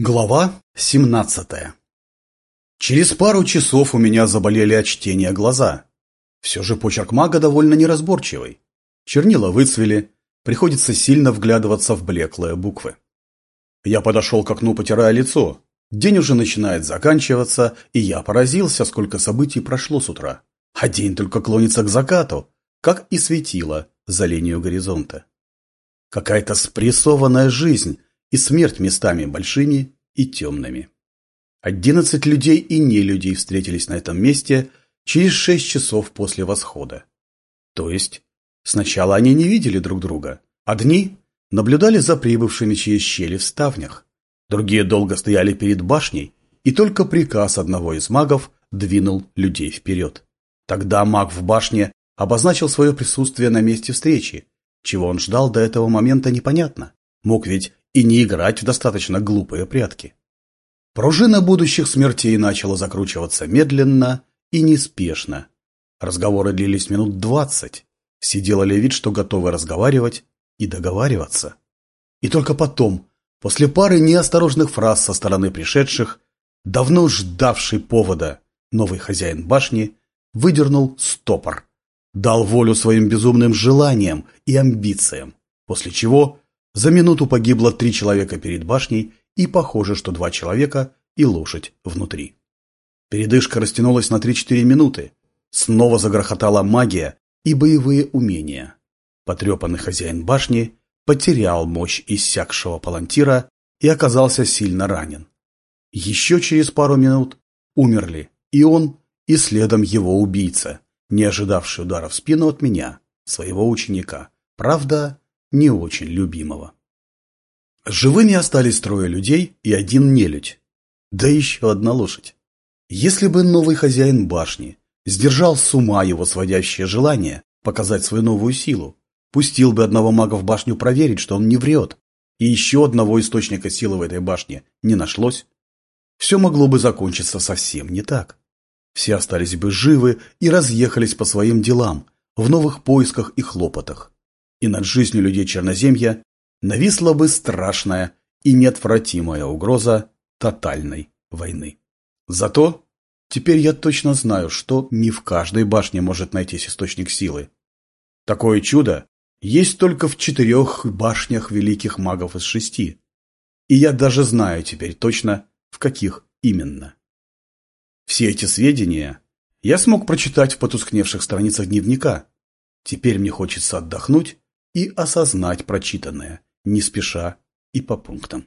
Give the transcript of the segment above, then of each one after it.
Глава 17 Через пару часов у меня заболели от чтения глаза. Все же почерк мага довольно неразборчивый. Чернила выцвели, приходится сильно вглядываться в блеклые буквы. Я подошел к окну, потирая лицо. День уже начинает заканчиваться, и я поразился, сколько событий прошло с утра. А день только клонится к закату, как и светило за линию горизонта. Какая-то спрессованная жизнь, и смерть местами большими и темными. Одиннадцать людей и не людей встретились на этом месте через шесть часов после восхода. То есть, сначала они не видели друг друга. Одни наблюдали за прибывшими через щели в ставнях. Другие долго стояли перед башней, и только приказ одного из магов двинул людей вперед. Тогда маг в башне обозначил свое присутствие на месте встречи. Чего он ждал до этого момента непонятно. Мог ведь и не играть в достаточно глупые прятки. Пружина будущих смертей начала закручиваться медленно и неспешно. Разговоры длились минут двадцать. Все делали вид, что готовы разговаривать и договариваться. И только потом, после пары неосторожных фраз со стороны пришедших, давно ждавший повода новый хозяин башни выдернул стопор, дал волю своим безумным желаниям и амбициям, после чего за минуту погибло три человека перед башней, и похоже, что два человека и лошадь внутри. Передышка растянулась на 3-4 минуты. Снова загрохотала магия и боевые умения. Потрепанный хозяин башни потерял мощь иссякшего палантира и оказался сильно ранен. Еще через пару минут умерли и он, и следом его убийца, не ожидавший удара в спину от меня, своего ученика. Правда, не очень любимого. Живыми остались трое людей и один нелюдь. Да еще одна лошадь. Если бы новый хозяин башни сдержал с ума его сводящее желание показать свою новую силу, пустил бы одного мага в башню проверить, что он не врет, и еще одного источника силы в этой башне не нашлось, все могло бы закончиться совсем не так. Все остались бы живы и разъехались по своим делам, в новых поисках и хлопотах и над жизнью людей Черноземья нависла бы страшная и неотвратимая угроза тотальной войны. Зато теперь я точно знаю, что не в каждой башне может найтись источник силы. Такое чудо есть только в четырех башнях великих магов из шести. И я даже знаю теперь точно, в каких именно. Все эти сведения я смог прочитать в потускневших страницах дневника. Теперь мне хочется отдохнуть и осознать прочитанное, не спеша и по пунктам.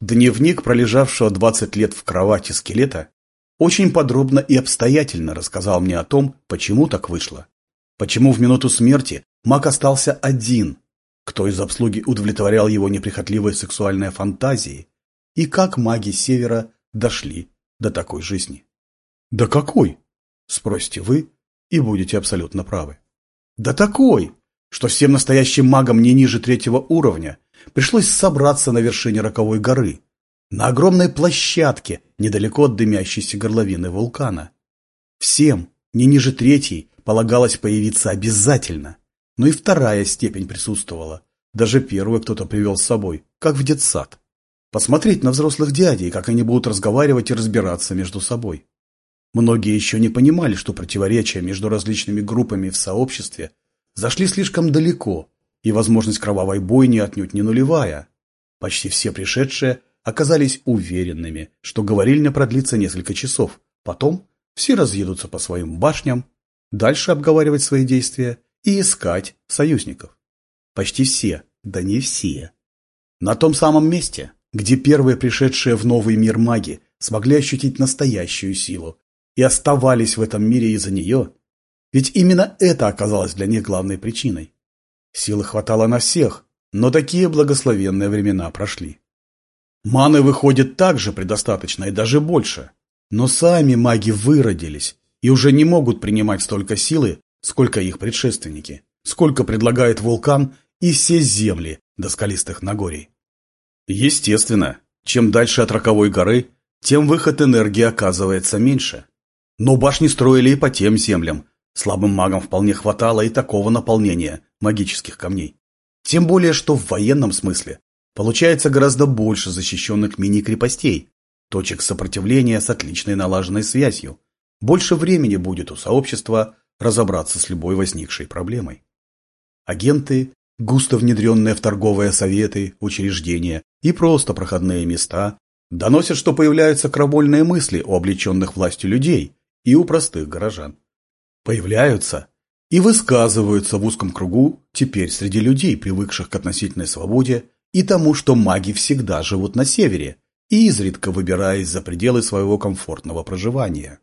Дневник пролежавшего 20 лет в кровати скелета очень подробно и обстоятельно рассказал мне о том, почему так вышло. Почему в минуту смерти маг остался один, кто из обслуги удовлетворял его неприхотливые сексуальные фантазии, и как маги Севера дошли до такой жизни. «Да какой?» – спросите вы, и будете абсолютно правы. «Да такой!» Что всем настоящим магам не ниже третьего уровня пришлось собраться на вершине роковой горы, на огромной площадке, недалеко от дымящейся горловины вулкана. Всем, не ниже третьей, полагалось появиться обязательно, но и вторая степень присутствовала. Даже первую кто-то привел с собой, как в детсад. Посмотреть на взрослых дядей, как они будут разговаривать и разбираться между собой. Многие еще не понимали, что противоречия между различными группами в сообществе зашли слишком далеко, и возможность кровавой бойни отнюдь не нулевая. Почти все пришедшие оказались уверенными, что говорильня продлится несколько часов. Потом все разъедутся по своим башням, дальше обговаривать свои действия и искать союзников. Почти все, да не все. На том самом месте, где первые пришедшие в новый мир маги смогли ощутить настоящую силу и оставались в этом мире из-за нее, ведь именно это оказалось для них главной причиной. Силы хватало на всех, но такие благословенные времена прошли. Маны выходит также предостаточно и даже больше. Но сами маги выродились и уже не могут принимать столько силы, сколько их предшественники, сколько предлагает вулкан и все земли до скалистых Нагорий. Естественно, чем дальше от роковой горы, тем выход энергии оказывается меньше. Но башни строили и по тем землям, Слабым магам вполне хватало и такого наполнения магических камней. Тем более, что в военном смысле получается гораздо больше защищенных мини-крепостей, точек сопротивления с отличной налаженной связью. Больше времени будет у сообщества разобраться с любой возникшей проблемой. Агенты, густо внедренные в торговые советы, учреждения и просто проходные места, доносят, что появляются крамольные мысли у облеченных властью людей и у простых горожан. Появляются и высказываются в узком кругу теперь среди людей, привыкших к относительной свободе и тому, что маги всегда живут на севере, и изредка выбираясь за пределы своего комфортного проживания.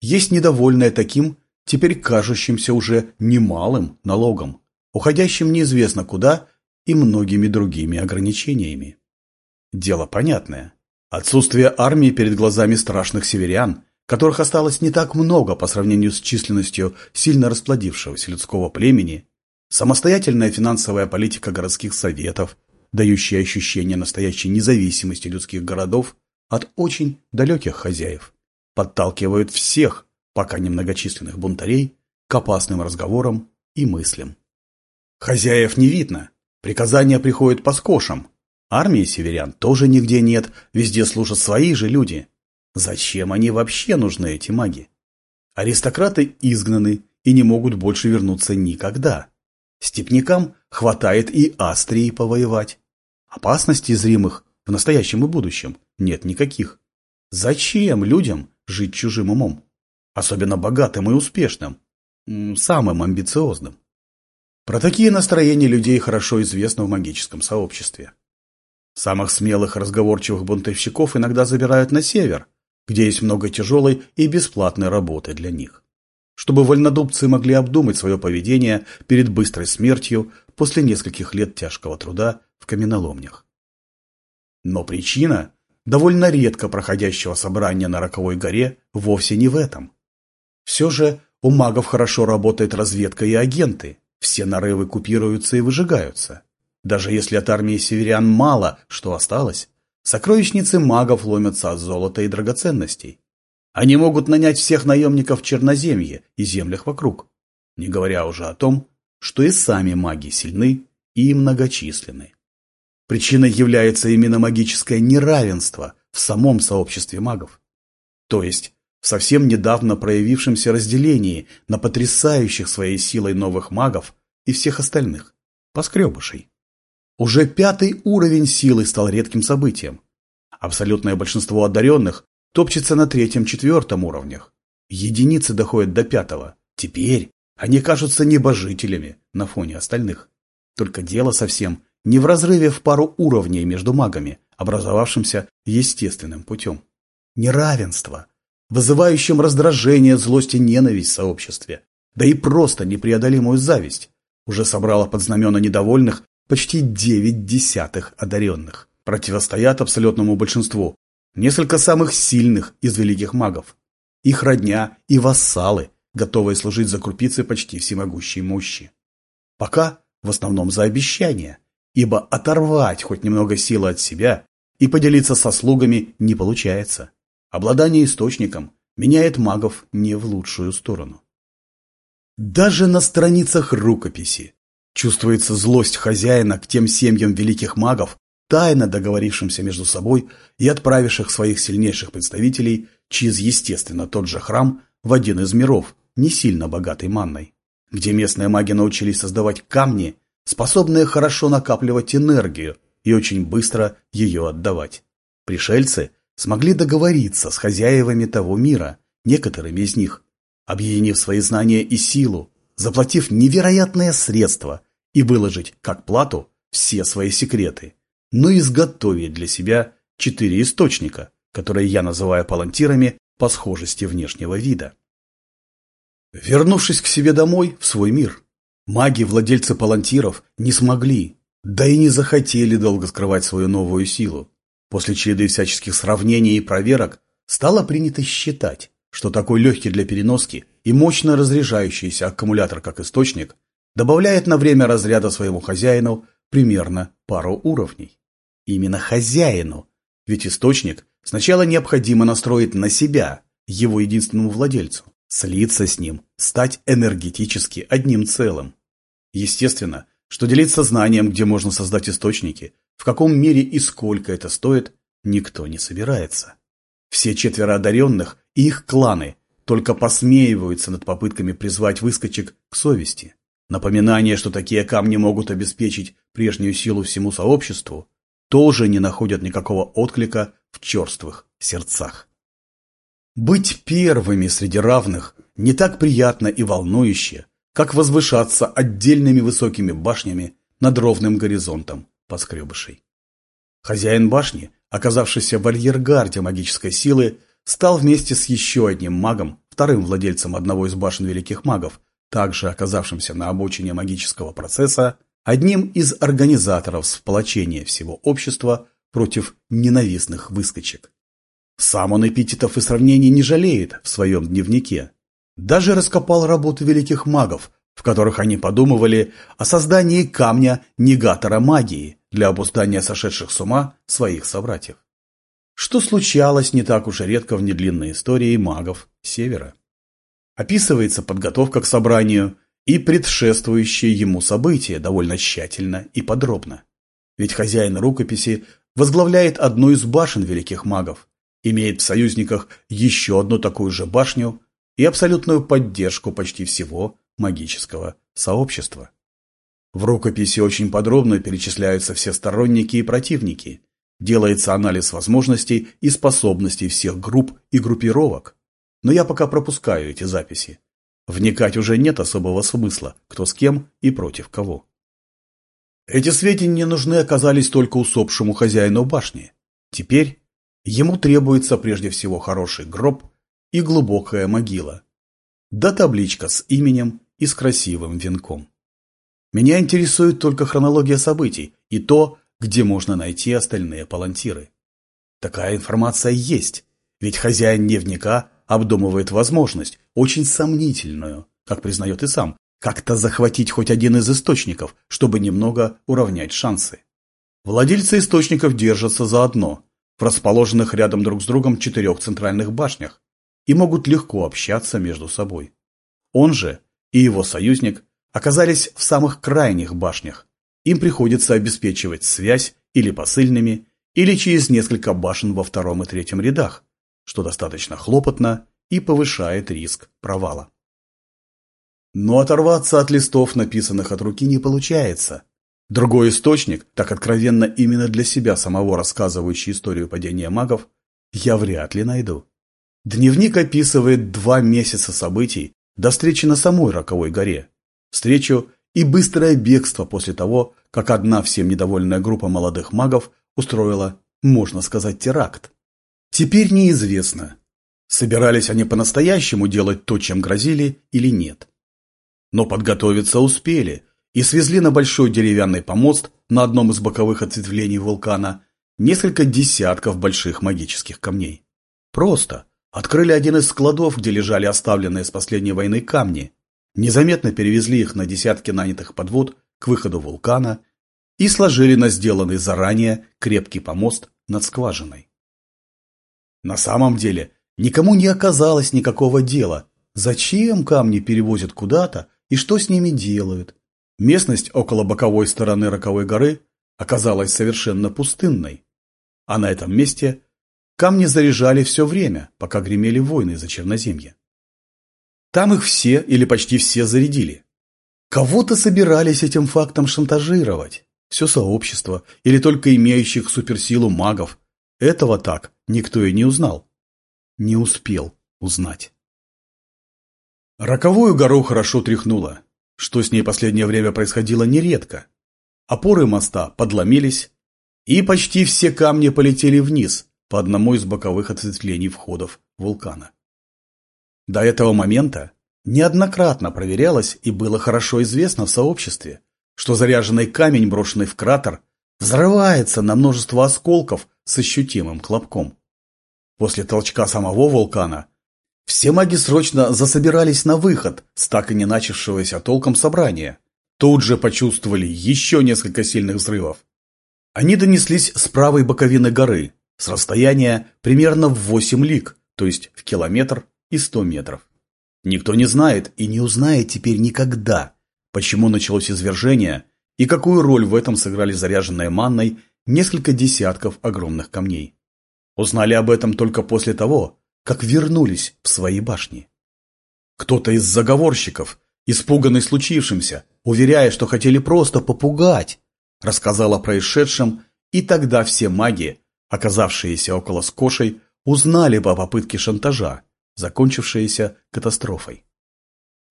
Есть недовольные таким, теперь кажущимся уже немалым налогом, уходящим неизвестно куда и многими другими ограничениями. Дело понятное. Отсутствие армии перед глазами страшных северян, которых осталось не так много по сравнению с численностью сильно расплодившегося людского племени, самостоятельная финансовая политика городских советов, дающая ощущение настоящей независимости людских городов от очень далеких хозяев, подталкивают всех, пока немногочисленных бунтарей, к опасным разговорам и мыслям. Хозяев не видно, приказания приходят по скошам. Армии северян тоже нигде нет, везде служат свои же люди. Зачем они вообще нужны, эти маги? Аристократы изгнаны и не могут больше вернуться никогда. Степнякам хватает и Астрии повоевать. Опасностей зримых в настоящем и будущем нет никаких. Зачем людям жить чужим умом? Особенно богатым и успешным, самым амбициозным. Про такие настроения людей хорошо известно в магическом сообществе. Самых смелых разговорчивых бунтовщиков иногда забирают на север, где есть много тяжелой и бесплатной работы для них. Чтобы вольнодумцы могли обдумать свое поведение перед быстрой смертью после нескольких лет тяжкого труда в каменоломнях. Но причина довольно редко проходящего собрания на Роковой горе вовсе не в этом. Все же у магов хорошо работает разведка и агенты, все нарывы купируются и выжигаются. Даже если от армии северян мало, что осталось, сокровищницы магов ломятся от золота и драгоценностей. Они могут нанять всех наемников Черноземье и землях вокруг, не говоря уже о том, что и сами маги сильны и многочисленны. Причиной является именно магическое неравенство в самом сообществе магов. То есть в совсем недавно проявившемся разделении на потрясающих своей силой новых магов и всех остальных, поскребышей. Уже пятый уровень силы стал редким событием. Абсолютное большинство одаренных топчется на третьем-четвертом уровнях. Единицы доходят до пятого. Теперь они кажутся небожителями на фоне остальных. Только дело совсем не в разрыве в пару уровней между магами, образовавшимся естественным путем. Неравенство, вызывающим раздражение, злость и ненависть в сообществе, да и просто непреодолимую зависть, уже собрало под знамена недовольных почти девять десятых одаренных. Противостоят абсолютному большинству несколько самых сильных из великих магов. Их родня и вассалы, готовые служить за крупицы почти всемогущей мощи. Пока в основном за обещания, ибо оторвать хоть немного силы от себя и поделиться со слугами не получается. Обладание источником меняет магов не в лучшую сторону. Даже на страницах рукописи чувствуется злость хозяина к тем семьям великих магов, тайно договорившимся между собой и отправивших своих сильнейших представителей через, естественно, тот же храм в один из миров, не сильно богатый манной, где местные маги научились создавать камни, способные хорошо накапливать энергию и очень быстро ее отдавать. Пришельцы смогли договориться с хозяевами того мира, некоторыми из них, объединив свои знания и силу, заплатив невероятные средства и выложить как плату все свои секреты, но изготовить для себя четыре источника, которые я называю палантирами по схожести внешнего вида. Вернувшись к себе домой, в свой мир, маги, владельцы палантиров, не смогли, да и не захотели долго скрывать свою новую силу. После череды всяческих сравнений и проверок стало принято считать, что такой легкий для переноски и мощно разряжающийся аккумулятор как источник добавляет на время разряда своему хозяину примерно пару уровней. Именно хозяину, ведь источник сначала необходимо настроить на себя, его единственному владельцу, слиться с ним, стать энергетически одним целым. Естественно, что делиться знанием, где можно создать источники, в каком мире и сколько это стоит, никто не собирается. Все четверо одаренных и их кланы только посмеиваются над попытками призвать выскочек к совести. Напоминание, что такие камни могут обеспечить прежнюю силу всему сообществу, тоже не находят никакого отклика в черствых сердцах. Быть первыми среди равных не так приятно и волнующе, как возвышаться отдельными высокими башнями над ровным горизонтом поскребышей. Хозяин башни, оказавшийся в арьергарде магической силы, стал вместе с еще одним магом, вторым владельцем одного из башен великих магов, также оказавшимся на обочине магического процесса, одним из организаторов сплочения всего общества против ненавистных выскочек. Сам он эпитетов и сравнений не жалеет в своем дневнике. Даже раскопал работы великих магов, в которых они подумывали о создании камня негатора магии для обуздания сошедших с ума своих собратьев. Что случалось не так уж редко в недлинной истории магов Севера. Описывается подготовка к собранию и предшествующие ему события довольно тщательно и подробно. Ведь хозяин рукописи возглавляет одну из башен великих магов, имеет в союзниках еще одну такую же башню и абсолютную поддержку почти всего магического сообщества. В рукописи очень подробно перечисляются все сторонники и противники, делается анализ возможностей и способностей всех групп и группировок. Но я пока пропускаю эти записи. Вникать уже нет особого смысла, кто с кем и против кого. Эти сведения нужны оказались только усопшему хозяину башни. Теперь ему требуется прежде всего хороший гроб и глубокая могила, да табличка с именем и с красивым венком. Меня интересует только хронология событий и то, где можно найти остальные палантиры. Такая информация есть, ведь хозяин дневника обдумывает возможность, очень сомнительную, как признает и сам, как-то захватить хоть один из источников, чтобы немного уравнять шансы. Владельцы источников держатся заодно, в расположенных рядом друг с другом четырех центральных башнях, и могут легко общаться между собой. Он же и его союзник оказались в самых крайних башнях. Им приходится обеспечивать связь или посыльными, или через несколько башен во втором и третьем рядах, что достаточно хлопотно и повышает риск провала. Но оторваться от листов, написанных от руки, не получается. Другой источник, так откровенно именно для себя самого рассказывающий историю падения магов, я вряд ли найду. Дневник описывает два месяца событий до встречи на самой Роковой горе. Встречу и быстрое бегство после того, как одна всем недовольная группа молодых магов устроила, можно сказать, теракт. Теперь неизвестно, собирались они по-настоящему делать то, чем грозили, или нет. Но подготовиться успели и свезли на большой деревянный помост на одном из боковых ответвлений вулкана несколько десятков больших магических камней. Просто открыли один из складов, где лежали оставленные с последней войны камни, незаметно перевезли их на десятки нанятых подвод к выходу вулкана и сложили на сделанный заранее крепкий помост над скважиной. На самом деле никому не оказалось никакого дела, зачем камни перевозят куда-то и что с ними делают. Местность около боковой стороны Роковой горы оказалась совершенно пустынной, а на этом месте камни заряжали все время, пока гремели войны за Черноземье. Там их все или почти все зарядили. Кого-то собирались этим фактом шантажировать, все сообщество или только имеющих суперсилу магов. Этого так никто и не узнал. Не успел узнать. Роковую гору хорошо тряхнуло, что с ней последнее время происходило нередко. Опоры моста подломились, и почти все камни полетели вниз по одному из боковых ответвлений входов вулкана. До этого момента неоднократно проверялось и было хорошо известно в сообществе, что заряженный камень, брошенный в кратер, взрывается на множество осколков с ощутимым хлопком. После толчка самого вулкана все маги срочно засобирались на выход с так и не начавшегося толком собрания. Тут же почувствовали еще несколько сильных взрывов. Они донеслись с правой боковины горы, с расстояния примерно в 8 лиг, то есть в километр и 100 метров. Никто не знает и не узнает теперь никогда, почему началось извержение и какую роль в этом сыграли заряженные манной несколько десятков огромных камней. Узнали об этом только после того, как вернулись в свои башни. Кто-то из заговорщиков, испуганный случившимся, уверяя, что хотели просто попугать, рассказал о происшедшем, и тогда все маги, оказавшиеся около скошей, узнали бы о попытке шантажа, закончившейся катастрофой.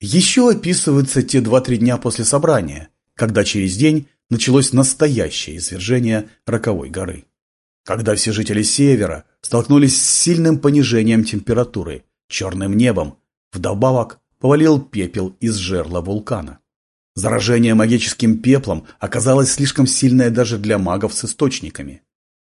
Еще описываются те два-три дня после собрания, когда через день началось настоящее извержение Роковой горы. Когда все жители Севера столкнулись с сильным понижением температуры, черным небом, вдобавок повалил пепел из жерла вулкана. Заражение магическим пеплом оказалось слишком сильное даже для магов с источниками.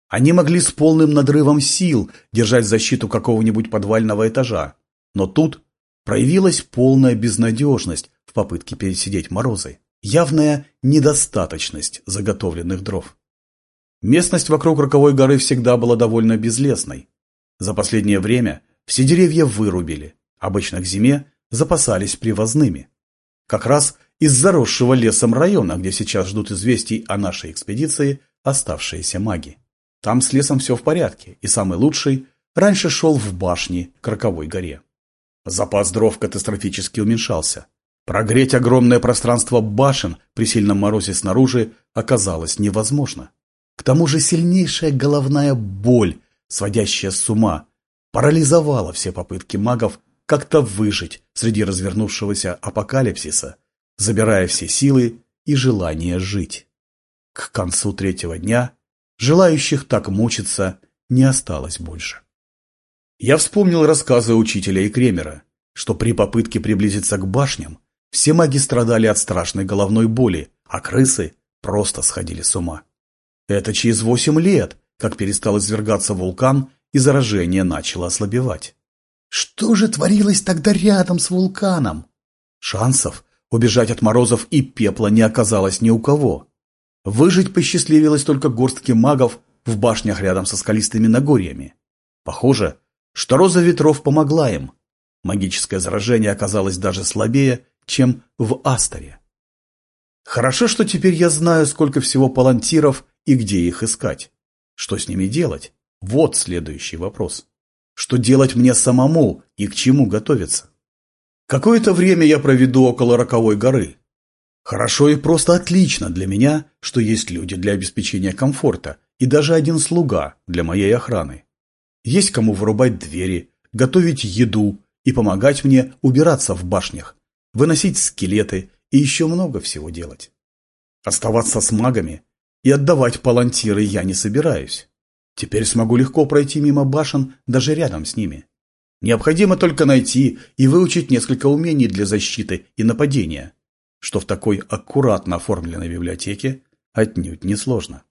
Они могли с полным надрывом сил держать защиту какого-нибудь подвального этажа, но тут проявилась полная безнадежность в попытке пересидеть морозы, явная недостаточность заготовленных дров. Местность вокруг Роковой горы всегда была довольно безлесной. За последнее время все деревья вырубили, обычно к зиме запасались привозными. Как раз из заросшего лесом района, где сейчас ждут известий о нашей экспедиции оставшиеся маги. Там с лесом все в порядке, и самый лучший раньше шел в башне к Роковой горе. Запас дров катастрофически уменьшался. Прогреть огромное пространство башен при сильном морозе снаружи оказалось невозможно. К тому же сильнейшая головная боль, сводящая с ума, парализовала все попытки магов как-то выжить среди развернувшегося апокалипсиса, забирая все силы и желание жить. К концу третьего дня желающих так мучиться не осталось больше. Я вспомнил рассказы учителя и Кремера, что при попытке приблизиться к башням все маги страдали от страшной головной боли, а крысы просто сходили с ума. Это через восемь лет, как перестал извергаться вулкан, и заражение начало ослабевать. Что же творилось тогда рядом с вулканом? Шансов убежать от морозов и пепла не оказалось ни у кого. Выжить посчастливилось только горстке магов в башнях рядом со скалистыми Нагорьями. Похоже, что роза ветров помогла им. Магическое заражение оказалось даже слабее, чем в Асторе. Хорошо, что теперь я знаю, сколько всего палантиров и где их искать. Что с ними делать? Вот следующий вопрос. Что делать мне самому и к чему готовиться? Какое-то время я проведу около Роковой горы. Хорошо и просто отлично для меня, что есть люди для обеспечения комфорта и даже один слуга для моей охраны. Есть кому вырубать двери, готовить еду и помогать мне убираться в башнях, выносить скелеты и еще много всего делать. Оставаться с магами и отдавать палантиры я не собираюсь. Теперь смогу легко пройти мимо башен даже рядом с ними. Необходимо только найти и выучить несколько умений для защиты и нападения, что в такой аккуратно оформленной библиотеке отнюдь не сложно.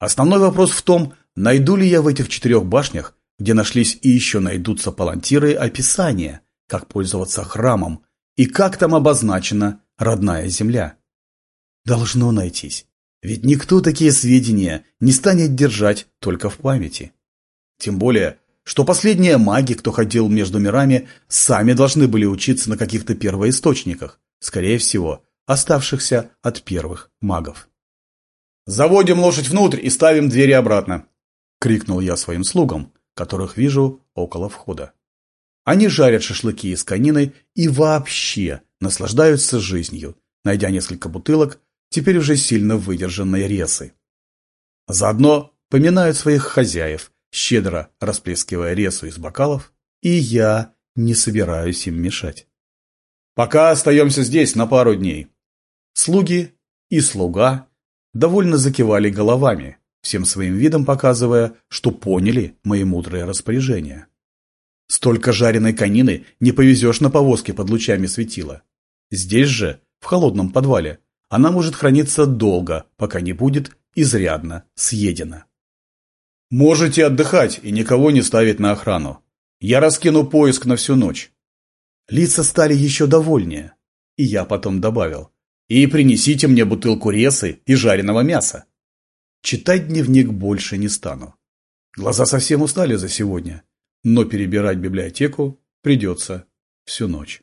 Основной вопрос в том, найду ли я в этих четырех башнях, где нашлись и еще найдутся палантиры, описание, как пользоваться храмом и как там обозначена родная земля. Должно найтись. Ведь никто такие сведения не станет держать только в памяти. Тем более, что последние маги, кто ходил между мирами, сами должны были учиться на каких-то первоисточниках, скорее всего, оставшихся от первых магов. «Заводим лошадь внутрь и ставим двери обратно!» — крикнул я своим слугам, которых вижу около входа. Они жарят шашлыки из конины и вообще наслаждаются жизнью, найдя несколько бутылок теперь уже сильно выдержанной ресы. Заодно поминают своих хозяев, щедро расплескивая ресу из бокалов, и я не собираюсь им мешать. Пока остаемся здесь на пару дней. Слуги и слуга довольно закивали головами, всем своим видом показывая, что поняли мои мудрые распоряжения. Столько жареной конины не повезешь на повозке под лучами светила. Здесь же, в холодном подвале, она может храниться долго, пока не будет изрядно съедена. Можете отдыхать и никого не ставить на охрану. Я раскину поиск на всю ночь. Лица стали еще довольнее. И я потом добавил. И принесите мне бутылку ресы и жареного мяса. Читать дневник больше не стану. Глаза совсем устали за сегодня, но перебирать библиотеку придется всю ночь.